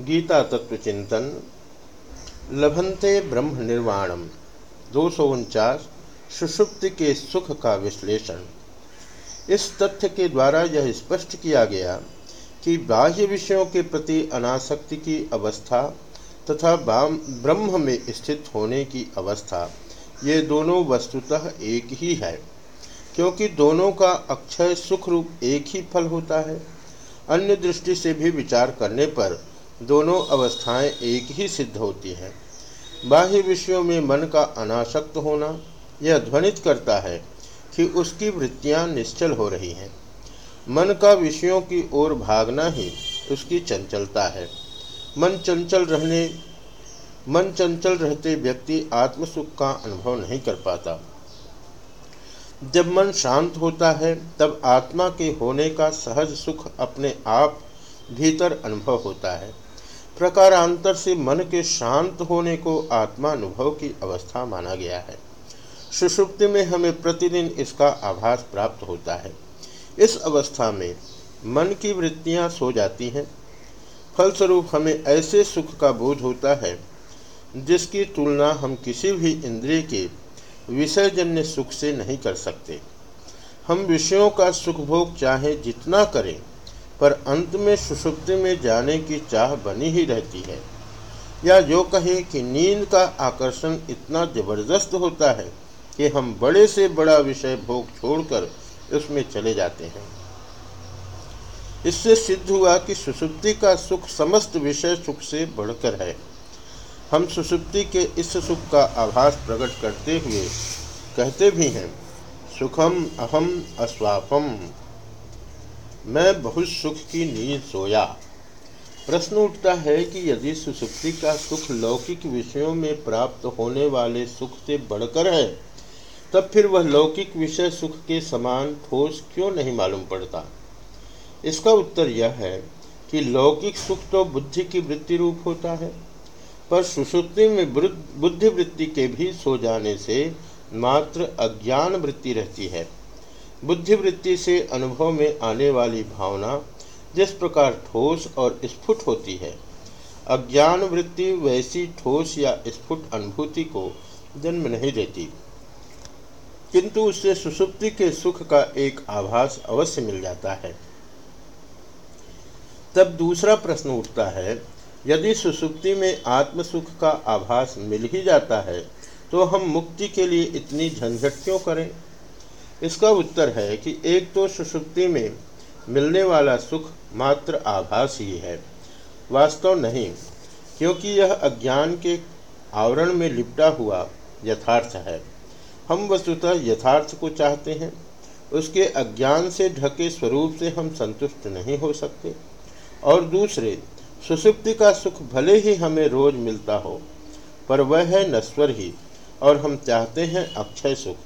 गीता तत्व चिंतन लभंते ब्रह्म निर्वाणम, दो सौ उनचास, सुषुप्ति के सुख का विश्लेषण। इस तथ्य के द्वारा यह स्पष्ट किया गया कि बाह्य विषयों के प्रति अनासक्ति की अवस्था तथा ब्रह्म में स्थित होने की अवस्था, ये दोनों वस्तुतः एक ही है, क्योंकि दोनों का अक्षय सुख रूप एक ही फल होता है। अन्य दृष्टि से भी विचार करने पर दोनों अवस्थाएँ एक ही सिद्ध होती हैं। बाह्य विषयों में मन का अनासक्त होना यह ध्वनित करता है कि उसकी वृत्तियाँ निश्चल हो रही हैं। मन का विषयों की ओर भागना ही उसकी चंचलता है। मन चंचल रहने, मन चंचल रहते व्यक्ति आत्मसुख का अनुभव नहीं कर पाता। जब मन शांत होता है, तब आत्मा के होने का सहज सुख अपने आप भीतर अनुभव होता है। प्रकारांतर से मन के शांत होने को आत्मानुभव की अवस्था माना गया है। सुषुप्ति में हमें प्रतिदिन इसका आभास प्राप्त होता है। इस अवस्था में मन की वृत्तियाँ सो जाती हैं। फलस्वरूप हमें ऐसे सुख का बोध होता है, जिसकी तुलना हम किसी भी इंद्रिय के विषयजन्य सुख से नहीं कर सकते। हम विषयों का सुख भोग चाहे जितना करें पर अंत में सुषुप्ति में जाने की चाह बनी ही रहती है। या जो कहे कि नींद का आकर्षण इतना ज़बरदस्त होता है कि हम बड़े से बड़ा विषय भोग छोड़कर उसमें चले जाते हैं। इससे सिद्ध हुआ कि सुसुप्ति का सुख समस्त विषय सुख से बढ़कर है। हम सुसुप्ति के इस सुख का आभास प्रकट करते हुए कहते भी हैं, सुखम अहम अस्वापम मैं बहुत सुख की नींद सोया। प्रश्न उठता है कि यदि सुसुप्ति का सुख लौकिक विषयों में प्राप्त होने वाले सुख से बढ़कर है, तब फिर वह लौकिक विषय सुख के समान ठोस क्यों नहीं मालूम पड़ता? इसका उत्तर यह है कि लौकिक सुख तो बुद्धि की वृत्ति रूप होता है, पर सुसुप्ति में बुद्धि वृत्ति के भी सो जाने से मात्र अज्ञान वृत्ति रहती है। बुद्धि वृत्ति से अनुभव में आने वाली भावना जिस प्रकार ठोस और स्फुट होती है अज्ञान वृत्ति वैसी ठोस या स्फुट अनुभूति को जन्म नहीं देती। किंतु उससे सुसुप्ति के सुख का एक आभास अवश्य मिल जाता है। तब दूसरा प्रश्न उठता है, यदि सुसुप्ति में आत्म सुख का आभास मिल ही जाता है तो हम मुक्ति के लिए इतनी झंझट क्यों करें? इसका उत्तर है कि एक तो सुसुप्ति में मिलने वाला सुख मात्र आभास ही है। वास्तव नहीं, क्योंकि यह अज्ञान के आवरण में लिपटा हुआ यथार्थ है। हम वस्तुतः यथार्थ को चाहते हैं। उसके अज्ञान से ढके स्वरूप से हम संतुष्ट नहीं हो सकते। और दूसरे सुसुप्ति का सुख भले ही हमें रोज मिलता हो, पर वह है नश्वर ही, और हम चाहते हैं अक्षय सुख।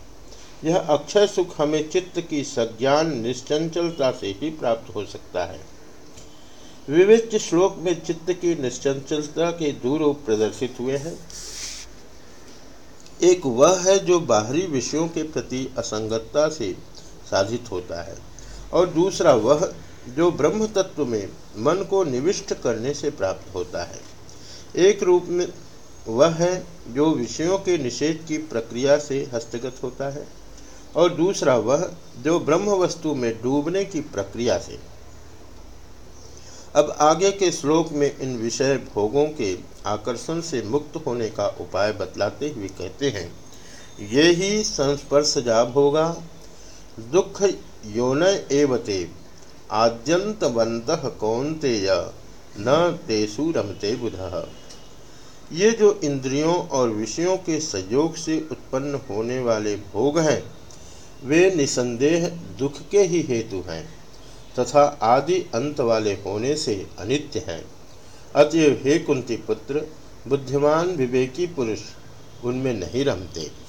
यह अक्षय सुख हमें चित्त की सज्ञान निश्चंचलता से ही प्राप्त हो सकता है। विविध श्लोक में चित्त की निश्चंचलता के दूर प्रदर्शित हुए हैं। एक वह है जो बाहरी विषयों के प्रति असंगतता से साधित होता है, और दूसरा वह जो ब्रह्म तत्व में मन को निविष्ट करने से प्राप्त होता है। एक रूप में वह है जो विषयों के निषेध की प्रक्रिया से हस्तगत होता है। और दूसरा वह जो ब्रह्म वस्तु में डूबने की प्रक्रिया से। अब आगे के श्लोक में इन विषय भोगों के आकर्षण से मुक्त होने का उपाय बतलाते हुए कहते हैं, ये ही संस्पर्श जाब होगा दुख योन एवते आद्यंतवंत कौनतेय, न तेसु रमते बुध। ये जो इंद्रियों और विषयों के सहयोग से उत्पन्न होने वाले भोग हैं वे निसंदेह दुख के ही हेतु हैं, तथा आदि अंत वाले होने से अनित्य हैं। अतएव हे कुंती पुत्र, बुद्धिमान विवेकी पुरुष, उनमें नहीं रमते।